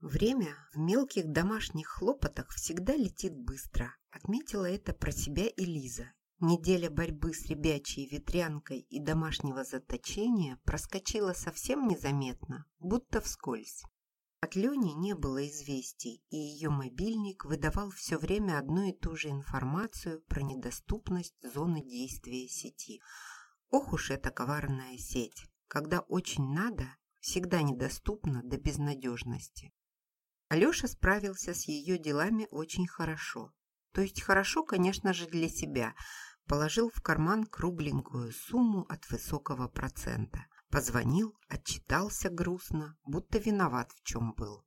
Время в мелких домашних хлопотах всегда летит быстро. Отметила это про себя и Лиза. Неделя борьбы с ребячей ветрянкой и домашнего заточения проскочила совсем незаметно, будто вскользь. От Лени не было известий, и ее мобильник выдавал все время одну и ту же информацию про недоступность зоны действия сети. Ох уж эта коварная сеть! Когда очень надо, всегда недоступна до безнадежности. Алеша справился с ее делами очень хорошо. То есть хорошо, конечно же, для себя. Положил в карман кругленькую сумму от высокого процента. Позвонил, отчитался грустно, будто виноват в чем был.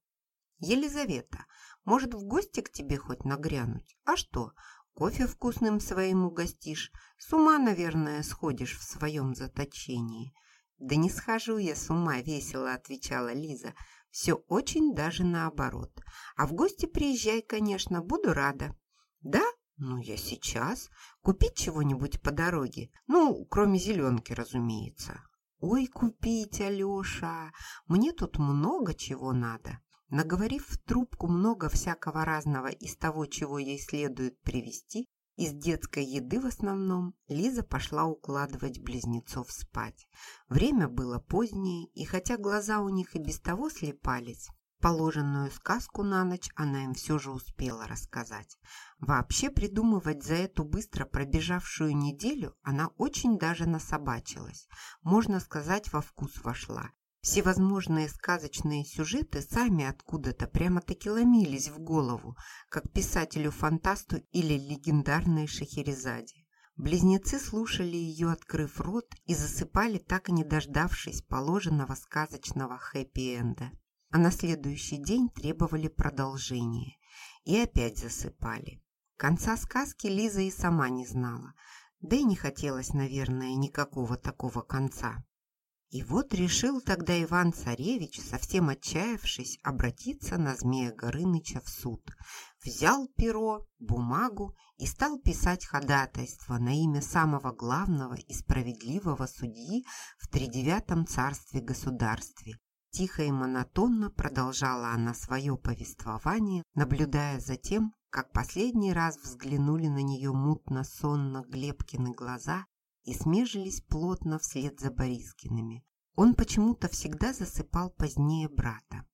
«Елизавета, может, в гости к тебе хоть нагрянуть? А что, кофе вкусным своим угостишь? С ума, наверное, сходишь в своем заточении». «Да не схожу я с ума», — весело отвечала Лиза. Все очень даже наоборот. А в гости приезжай, конечно, буду рада. Да? Ну, я сейчас. Купить чего-нибудь по дороге? Ну, кроме зеленки, разумеется. Ой, купить, Алеша, мне тут много чего надо. Наговорив в трубку много всякого разного из того, чего ей следует привезти, из детской еды в основном Лиза пошла укладывать близнецов спать. Время было позднее, и хотя глаза у них и без того слепались, положенную сказку на ночь она им все же успела рассказать. Вообще придумывать за эту быстро пробежавшую неделю она очень даже насобачилась. Можно сказать, во вкус вошла. Всевозможные сказочные сюжеты сами откуда-то прямо-таки ломились в голову, как писателю-фантасту или легендарной Шахерезаде. Близнецы слушали ее, открыв рот, и засыпали, так и не дождавшись положенного сказочного хэппи-энда. А на следующий день требовали продолжения. И опять засыпали. Конца сказки Лиза и сама не знала. Да и не хотелось, наверное, никакого такого конца. И вот решил тогда Иван-царевич, совсем отчаявшись, обратиться на Змея Горыныча в суд. Взял перо, бумагу и стал писать ходатайство на имя самого главного и справедливого судьи в тридевятом царстве-государстве. Тихо и монотонно продолжала она свое повествование, наблюдая за тем, как последний раз взглянули на нее мутно-сонно Глебкины глаза и смежились плотно вслед за Борискиными. Он почему-то всегда засыпал позднее брата.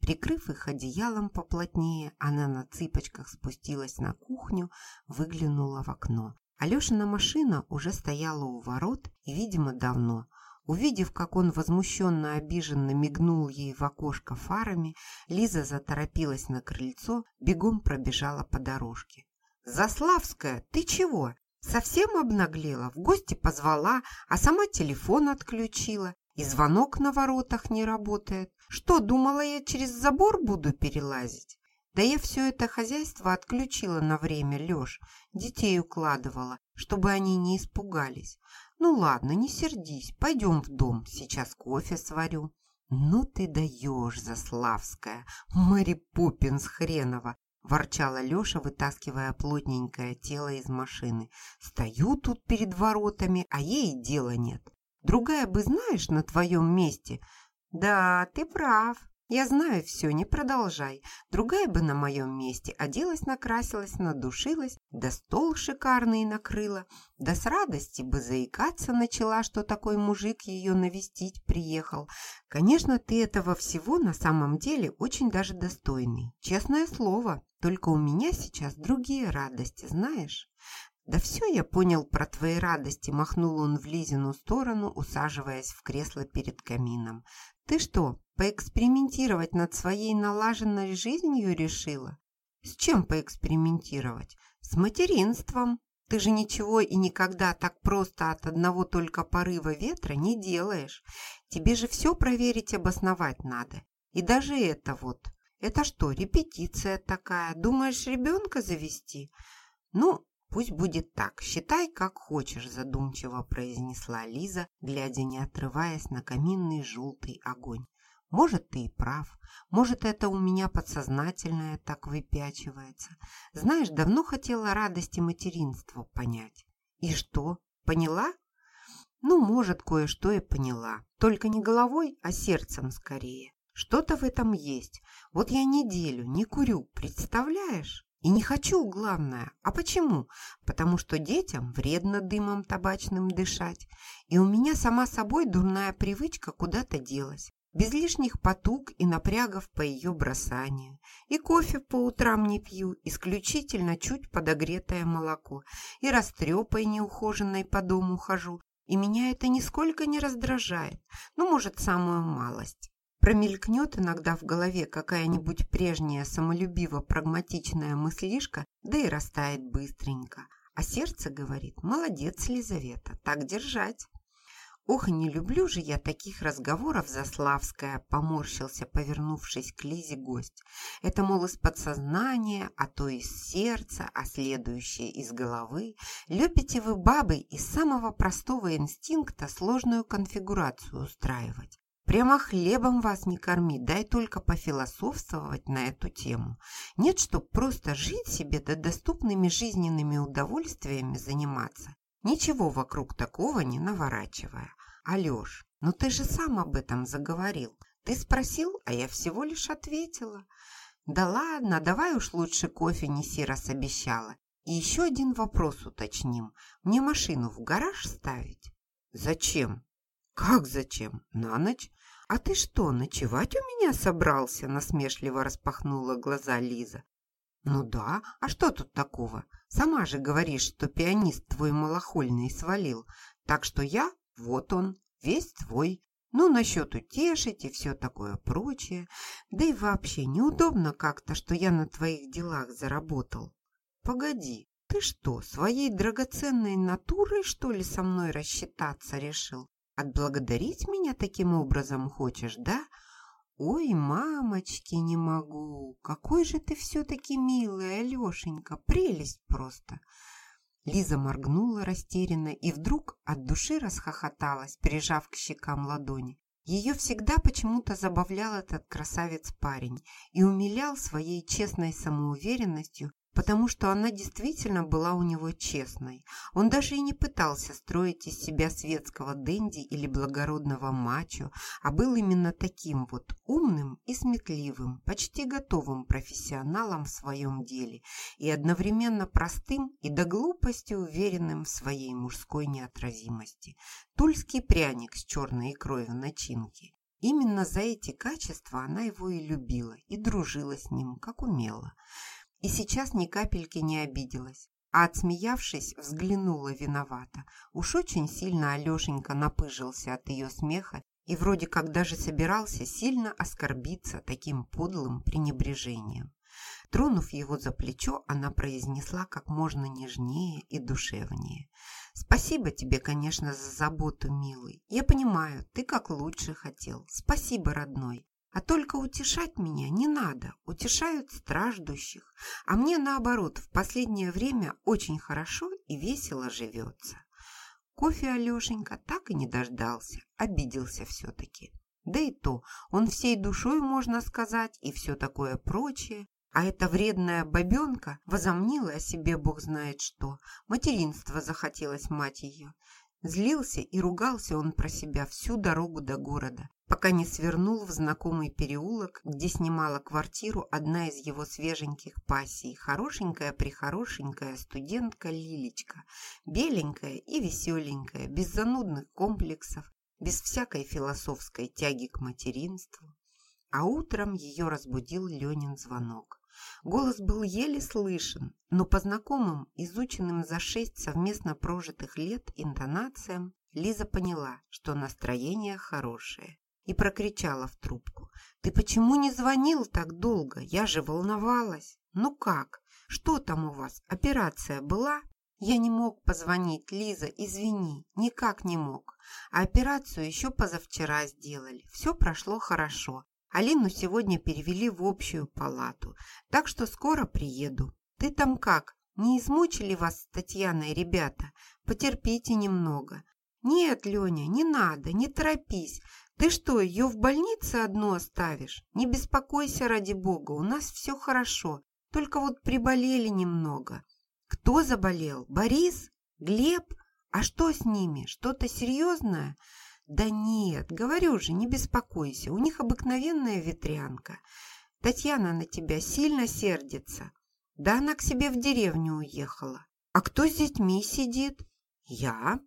Прикрыв их одеялом поплотнее, она на цыпочках спустилась на кухню, выглянула в окно. Алешина машина уже стояла у ворот и, видимо, давно. Увидев, как он возмущенно обиженно мигнул ей в окошко фарами, Лиза заторопилась на крыльцо, бегом пробежала по дорожке. «Заславская, ты чего? Совсем обнаглела, в гости позвала, а сама телефон отключила. И звонок на воротах не работает. Что, думала я через забор буду перелазить? Да я все это хозяйство отключила на время, Леш. Детей укладывала, чтобы они не испугались. Ну ладно, не сердись, пойдем в дом, сейчас кофе сварю. Ну ты даешь, Заславская, Мэри Поппинс хренова ворчала Леша, вытаскивая плотненькое тело из машины. «Стою тут перед воротами, а ей дела нет. Другая бы, знаешь, на твоем месте...» «Да, ты прав. Я знаю все, не продолжай. Другая бы на моем месте оделась, накрасилась, надушилась, да стол шикарный накрыла, да с радости бы заикаться начала, что такой мужик ее навестить приехал. Конечно, ты этого всего на самом деле очень даже достойный. Честное слово, только у меня сейчас другие радости, знаешь? Да все я понял про твои радости, махнул он в Лизину сторону, усаживаясь в кресло перед камином. Ты что, поэкспериментировать над своей налаженной жизнью решила? С чем поэкспериментировать? С материнством. Ты же ничего и никогда так просто от одного только порыва ветра не делаешь. Тебе же все проверить, обосновать надо. И даже это вот. Это что, репетиция такая? Думаешь, ребенка завести? Ну, пусть будет так. Считай, как хочешь, задумчиво произнесла Лиза, глядя не отрываясь на каминный желтый огонь. Может, ты и прав. Может, это у меня подсознательное так выпячивается. Знаешь, давно хотела радости материнства понять. И что, поняла? Ну, может, кое-что и поняла. Только не головой, а сердцем скорее. Что-то в этом есть. Вот я неделю не курю, представляешь? И не хочу, главное. А почему? Потому что детям вредно дымом табачным дышать. И у меня сама собой дурная привычка куда-то делась. Без лишних потуг и напрягов по ее бросанию. И кофе по утрам не пью, исключительно чуть подогретое молоко. И растрепой неухоженной по дому хожу. И меня это нисколько не раздражает. Ну, может, самую малость. Промелькнет иногда в голове какая-нибудь прежняя самолюбиво-прагматичная мыслишка, да и растает быстренько. А сердце говорит, молодец, Лизавета, так держать. Ох, не люблю же я таких разговоров, Заславская, поморщился, повернувшись к Лизе гость. Это, мол, из подсознания, а то из сердца, а следующее из головы. Любите вы, бабы, из самого простого инстинкта сложную конфигурацию устраивать. Прямо хлебом вас не корми, дай только пофилософствовать на эту тему. Нет, чтоб просто жить себе да доступными жизненными удовольствиями заниматься, ничего вокруг такого не наворачивая. Алёш, ну ты же сам об этом заговорил. Ты спросил, а я всего лишь ответила. Да ладно, давай уж лучше кофе неси, раз обещала. И еще один вопрос уточним. Мне машину в гараж ставить? Зачем? Как зачем? На ночь? «А ты что, ночевать у меня собрался?» насмешливо распахнула глаза Лиза. «Ну да, а что тут такого? Сама же говоришь, что пианист твой малохольный свалил, так что я, вот он, весь твой. Ну, насчет утешить и все такое прочее. Да и вообще неудобно как-то, что я на твоих делах заработал. Погоди, ты что, своей драгоценной натурой, что ли, со мной рассчитаться решил? Отблагодарить меня таким образом хочешь, да? Ой, мамочки, не могу. Какой же ты все-таки милый, Алешенька. Прелесть просто. Лиза моргнула растерянно и вдруг от души расхохоталась, прижав к щекам ладони. Ее всегда почему-то забавлял этот красавец-парень и умилял своей честной самоуверенностью потому что она действительно была у него честной. Он даже и не пытался строить из себя светского денди или благородного мачо, а был именно таким вот умным и сметливым, почти готовым профессионалом в своем деле и одновременно простым и до глупости уверенным в своей мужской неотразимости. Тульский пряник с черной икрой в начинке. Именно за эти качества она его и любила, и дружила с ним, как умела и сейчас ни капельки не обиделась, а отсмеявшись, взглянула виновато. Уж очень сильно Алешенька напыжился от ее смеха и вроде как даже собирался сильно оскорбиться таким подлым пренебрежением. Тронув его за плечо, она произнесла как можно нежнее и душевнее. «Спасибо тебе, конечно, за заботу, милый. Я понимаю, ты как лучше хотел. Спасибо, родной. А только утешать меня не надо, утешают страждущих. А мне, наоборот, в последнее время очень хорошо и весело живется. Кофе Алешенька так и не дождался, обиделся все-таки. Да и то, он всей душой, можно сказать, и все такое прочее. А эта вредная бабенка возомнила о себе бог знает что. Материнство захотелось мать ее. Злился и ругался он про себя всю дорогу до города, пока не свернул в знакомый переулок, где снимала квартиру одна из его свеженьких пассий, хорошенькая-прихорошенькая студентка Лилечка, беленькая и веселенькая, без занудных комплексов, без всякой философской тяги к материнству. А утром ее разбудил Ленин звонок. Голос был еле слышен, но по знакомым, изученным за шесть совместно прожитых лет интонациям, Лиза поняла, что настроение хорошее, и прокричала в трубку. «Ты почему не звонил так долго? Я же волновалась. Ну как? Что там у вас? Операция была?» «Я не мог позвонить, Лиза, извини, никак не мог. А операцию еще позавчера сделали. Все прошло хорошо. Алину сегодня перевели в общую палату, так что скоро приеду. Ты там как? Не измучили вас с Татьяной ребята? Потерпите немного. Нет, Леня, не надо, не торопись. Ты что, ее в больнице одну оставишь? Не беспокойся ради бога, у нас все хорошо. Только вот приболели немного. Кто заболел? Борис? Глеб? А что с ними? Что-то серьезное? Да нет, говорю же, не беспокойся, у них обыкновенная ветрянка. Татьяна на тебя сильно сердится. Да она к себе в деревню уехала. А кто с детьми сидит? Я.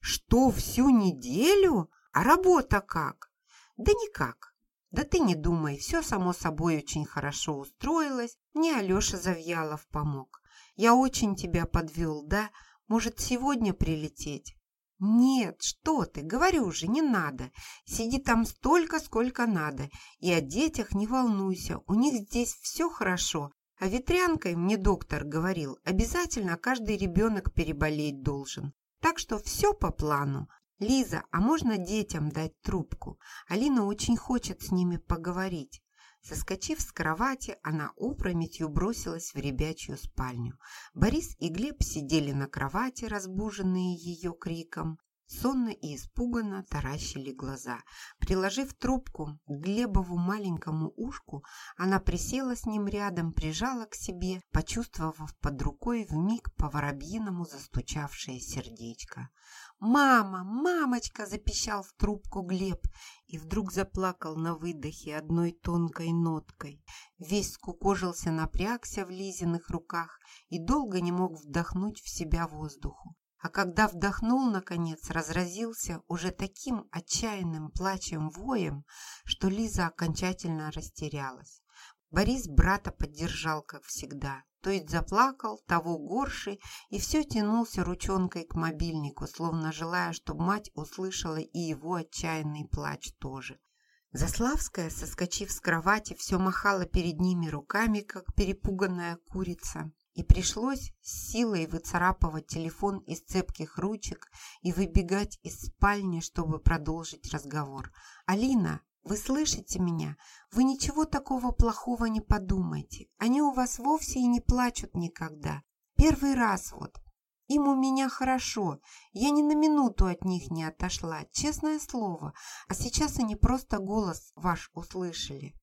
Что, всю неделю? А работа как? Да никак. Да ты не думай, все само собой очень хорошо устроилось. Мне Алеша Завьялов помог. Я очень тебя подвел, да? Может, сегодня прилететь? «Нет, что ты, говорю же, не надо. Сиди там столько, сколько надо. И о детях не волнуйся, у них здесь все хорошо. А ветрянкой, мне доктор говорил, обязательно каждый ребенок переболеть должен. Так что все по плану. Лиза, а можно детям дать трубку? Алина очень хочет с ними поговорить. Соскочив с кровати, она опрометью бросилась в ребячью спальню. Борис и Глеб сидели на кровати, разбуженные ее криком. Сонно и испуганно таращили глаза. Приложив трубку к Глебову маленькому ушку, она присела с ним рядом, прижала к себе, почувствовав под рукой вмиг по воробьиному застучавшее сердечко. «Мама! Мамочка!» – запищал в трубку Глеб и вдруг заплакал на выдохе одной тонкой ноткой. Весь скукожился, напрягся в Лизиных руках и долго не мог вдохнуть в себя воздуху. А когда вдохнул, наконец, разразился уже таким отчаянным плачем-воем, что Лиза окончательно растерялась. Борис брата поддержал, как всегда. То есть заплакал, того горше, и все тянулся ручонкой к мобильнику, словно желая, чтобы мать услышала и его отчаянный плач тоже. Заславская, соскочив с кровати, все махала перед ними руками, как перепуганная курица, и пришлось с силой выцарапывать телефон из цепких ручек и выбегать из спальни, чтобы продолжить разговор. «Алина, вы слышите меня? Вы ничего такого плохого не подумайте. Они у вас вовсе и не плачут никогда. Первый раз вот. Им у меня хорошо. Я ни на минуту от них не отошла, честное слово. А сейчас они просто голос ваш услышали.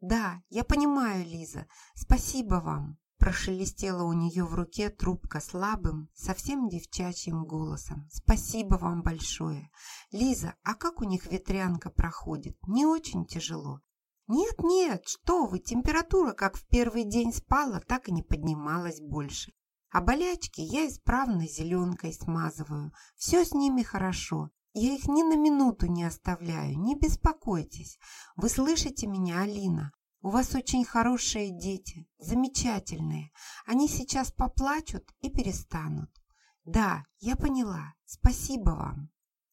Да, я понимаю, Лиза. Спасибо вам. Прошелестела у нее в руке трубка слабым, совсем девчачьим голосом. «Спасибо вам большое. Лиза, а как у них ветрянка проходит? Не очень тяжело?» «Нет-нет, что вы, температура как в первый день спала, так и не поднималась больше. А болячки я исправно зеленкой смазываю. Все с ними хорошо. Я их ни на минуту не оставляю, не беспокойтесь. Вы слышите меня, Алина? У вас очень хорошие дети, замечательные. Они сейчас поплачут и перестанут. Да, я поняла. Спасибо вам.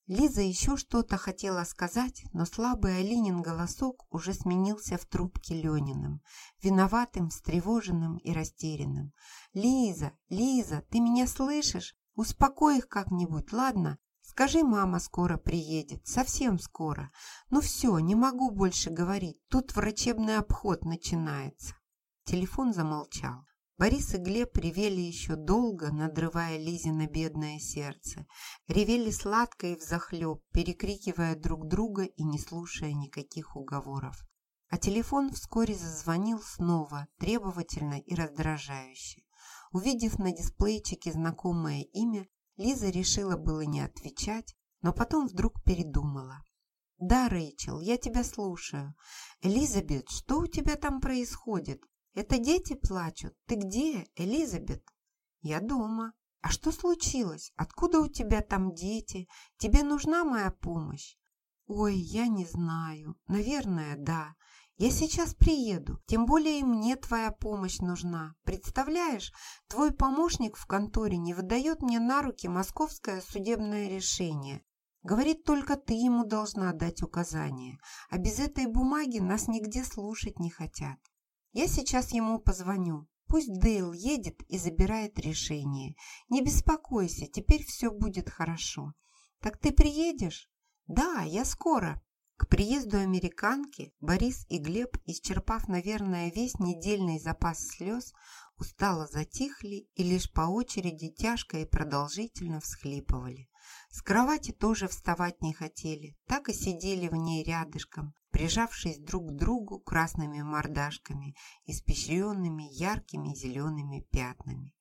Лиза еще что-то хотела сказать, но слабый Алинин голосок уже сменился в трубке Лениным, виноватым, встревоженным и растерянным. «Лиза, Лиза, ты меня слышишь? Успокой их как-нибудь, ладно? Скажи, мама скоро приедет, совсем скоро. Ну все, не могу больше говорить, тут врачебный обход начинается. Телефон замолчал. Борис и Глеб ревели еще долго, надрывая Лизина бедное сердце. Ревели сладко и взахлеб, перекрикивая друг друга и не слушая никаких уговоров. А телефон вскоре зазвонил снова, требовательно и раздражающе. Увидев на дисплейчике знакомое имя, Лиза решила было не отвечать, но потом вдруг передумала. «Да, Рэйчел, я тебя слушаю. Элизабет, что у тебя там происходит? Это дети плачут. Ты где, Элизабет?» «Я дома. А что случилось? Откуда у тебя там дети? Тебе нужна моя помощь?» «Ой, я не знаю. Наверное, да. Я сейчас приеду, тем более мне твоя помощь нужна. Представляешь, твой помощник в конторе не выдает мне на руки московское судебное решение. Говорит, только ты ему должна дать указания, а без этой бумаги нас нигде слушать не хотят. Я сейчас ему позвоню. Пусть Дейл едет и забирает решение. Не беспокойся, теперь все будет хорошо. Так ты приедешь? Да, я скоро. Приезду американки Борис и Глеб, исчерпав, наверное, весь недельный запас слез, устало затихли и лишь по очереди тяжко и продолжительно всхлипывали. С кровати тоже вставать не хотели, так и сидели в ней рядышком, прижавшись друг к другу красными мордашками, испещренными яркими зелеными пятнами.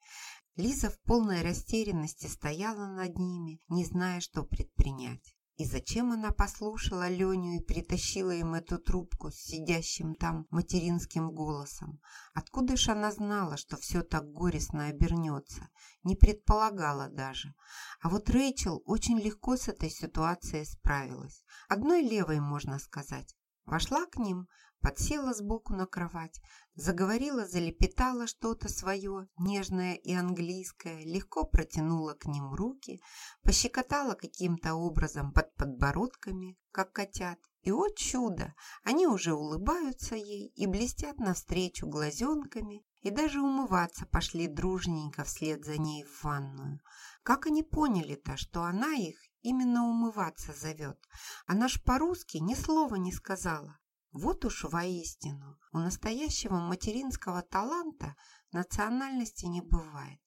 Лиза в полной растерянности стояла над ними, не зная, что предпринять. И зачем она послушала Леню и притащила им эту трубку с сидящим там материнским голосом? Откуда ж она знала, что все так горестно обернется? Не предполагала даже. А вот Рэйчел очень легко с этой ситуацией справилась. Одной левой, можно сказать. Вошла к ним, подсела сбоку на кровать, заговорила, залепетала что-то свое, нежное и английское, легко протянула к ним руки, пощекотала каким-то образом под подбородками, как котят. И, о чудо, они уже улыбаются ей и блестят навстречу глазенками, и даже умываться пошли дружненько вслед за ней в ванную. Как они поняли-то, что она их именно умываться зовет? Она ж по-русски ни слова не сказала. Вот уж воистину, у настоящего материнского таланта национальности не бывает.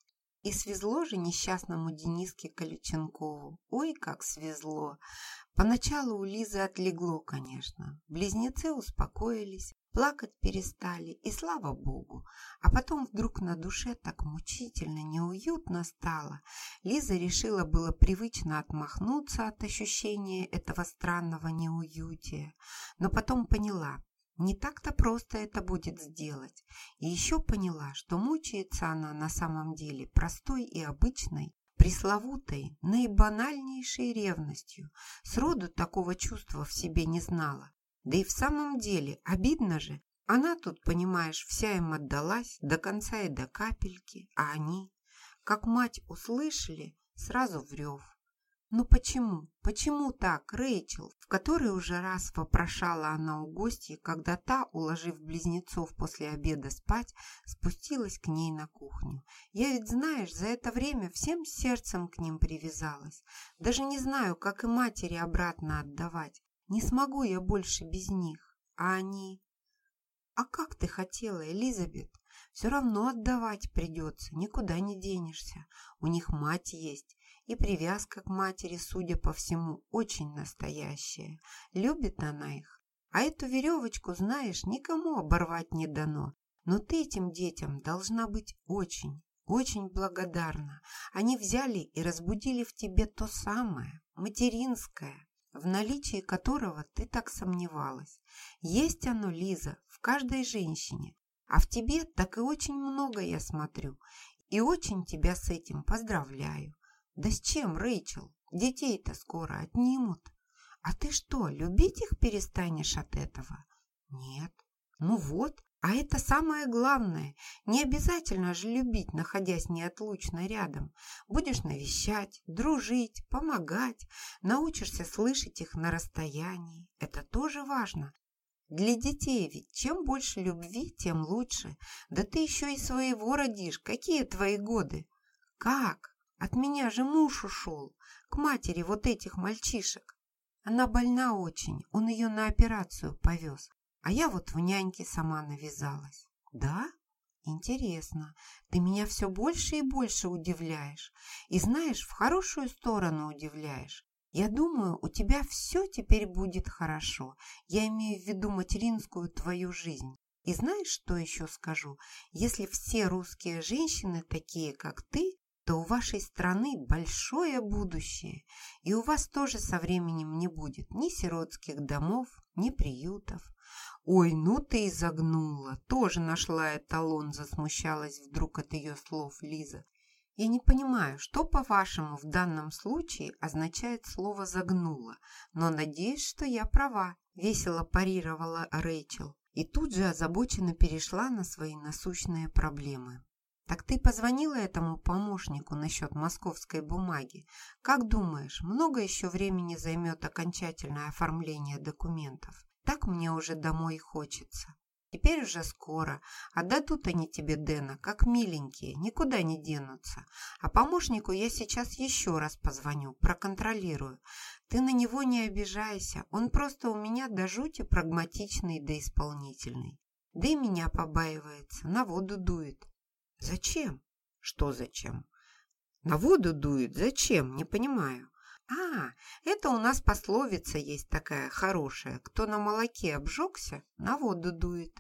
И свезло же несчастному Дениске Калюченкову. Ой, как свезло! Поначалу у Лизы отлегло, конечно. Близнецы успокоились, Плакать перестали, и слава богу. А потом вдруг на душе так мучительно неуютно стало. Лиза решила было привычно отмахнуться от ощущения этого странного неуютия. Но потом поняла, не так-то просто это будет сделать. И еще поняла, что мучается она на самом деле простой и обычной, пресловутой, наибанальнейшей ревностью. Сроду такого чувства в себе не знала. Да и в самом деле, обидно же. Она тут, понимаешь, вся им отдалась до конца и до капельки, а они, как мать услышали, сразу в рев. «Ну почему? Почему так, Рэйчел?» В который уже раз вопрошала она у гостей, когда та, уложив близнецов после обеда спать, спустилась к ней на кухню. «Я ведь, знаешь, за это время всем сердцем к ним привязалась. Даже не знаю, как и матери обратно отдавать. Не смогу я больше без них. А они... А как ты хотела, Элизабет? Все равно отдавать придется, никуда не денешься. У них мать есть, и привязка к матери, судя по всему, очень настоящая. Любит она их. А эту веревочку, знаешь, никому оборвать не дано. Но ты этим детям должна быть очень, очень благодарна. Они взяли и разбудили в тебе то самое, материнское, в наличии которого ты так сомневалась. Есть оно, Лиза, в каждой женщине, а в тебе так и очень много я смотрю, и очень тебя с этим поздравляю. Да с чем, Рэйчел? Детей-то скоро отнимут. А ты что, любить их перестанешь от этого? Нет. Ну вот, а это самое главное. Не обязательно же любить, находясь неотлучно рядом. Будешь навещать, дружить, помогать, научишься слышать их на расстоянии. Это тоже важно. Для детей ведь чем больше любви, тем лучше. Да ты еще и своего родишь. Какие твои годы? Как? От меня же муж ушел. К матери вот этих мальчишек. Она больна очень. Он ее на операцию повез. А я вот в няньке сама навязалась. Да? Интересно. Ты меня все больше и больше удивляешь. И знаешь, в хорошую сторону удивляешь. Я думаю, у тебя все теперь будет хорошо. Я имею в виду материнскую твою жизнь. И знаешь, что еще скажу? Если все русские женщины такие, как ты, то у вашей страны большое будущее, и у вас тоже со временем не будет ни сиротских домов, ни приютов. «Ой, ну ты и загнула!» Тоже нашла эталон, засмущалась вдруг от ее слов Лиза. «Я не понимаю, что, по-вашему, в данном случае означает слово «загнула», но надеюсь, что я права», – весело парировала Рэйчел и тут же озабоченно перешла на свои насущные проблемы. «Так ты позвонила этому помощнику насчет московской бумаги? Как думаешь, много еще времени займет окончательное оформление документов?» Так мне уже домой хочется. Теперь уже скоро. Отдадут они тебе Дэна, как миленькие, никуда не денутся. А помощнику я сейчас еще раз позвоню, проконтролирую. Ты на него не обижайся, он просто у меня до жути прагматичный да исполнительный. Да и меня побаивается, на воду дует. Зачем? Что зачем? На воду дует? Зачем? Не понимаю. «А, это у нас пословица есть такая хорошая. Кто на молоке обжегся, на воду дует».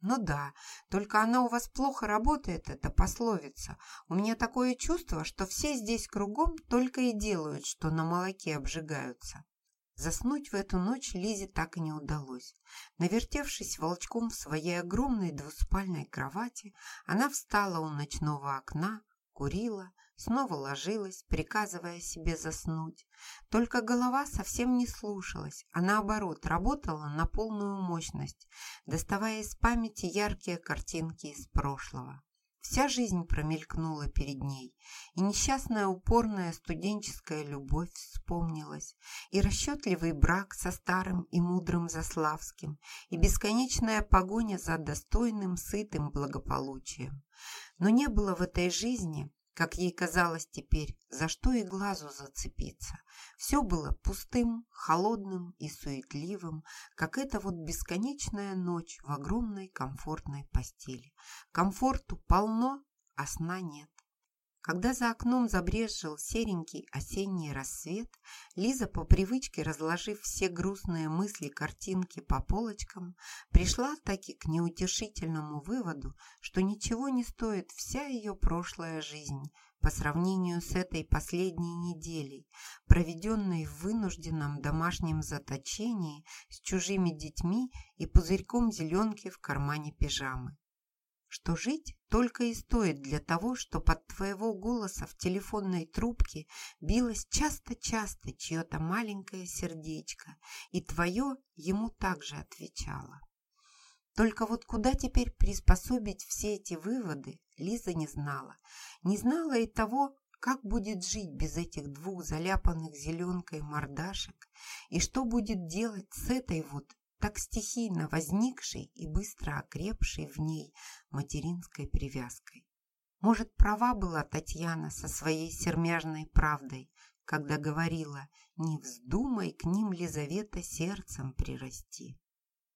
«Ну да, только она у вас плохо работает, эта пословица. У меня такое чувство, что все здесь кругом только и делают, что на молоке обжигаются». Заснуть в эту ночь Лизе так и не удалось. Навертевшись волчком в своей огромной двуспальной кровати, она встала у ночного окна, курила, снова ложилась, приказывая себе заснуть. Только голова совсем не слушалась, а наоборот работала на полную мощность, доставая из памяти яркие картинки из прошлого. Вся жизнь промелькнула перед ней, и несчастная упорная студенческая любовь вспомнилась, и расчетливый брак со старым и мудрым Заславским, и бесконечная погоня за достойным, сытым благополучием. Но не было в этой жизни как ей казалось теперь, за что и глазу зацепиться. Все было пустым, холодным и суетливым, как эта вот бесконечная ночь в огромной комфортной постели. Комфорту полно, а сна нет. Когда за окном забрезжил серенький осенний рассвет, Лиза, по привычке разложив все грустные мысли картинки по полочкам, пришла таки к неутешительному выводу, что ничего не стоит вся ее прошлая жизнь по сравнению с этой последней неделей, проведенной в вынужденном домашнем заточении с чужими детьми и пузырьком зеленки в кармане пижамы. Что жить только и стоит для того, что под твоего голоса в телефонной трубке билось часто-часто чье-то маленькое сердечко, и твое ему также отвечало. Только вот куда теперь приспособить все эти выводы, Лиза не знала. Не знала и того, как будет жить без этих двух заляпанных зеленкой мордашек, и что будет делать с этой вот так стихийно возникшей и быстро окрепшей в ней материнской привязкой. Может, права была Татьяна со своей сермяжной правдой, когда говорила «Не вздумай к ним, Лизавета, сердцем прирасти».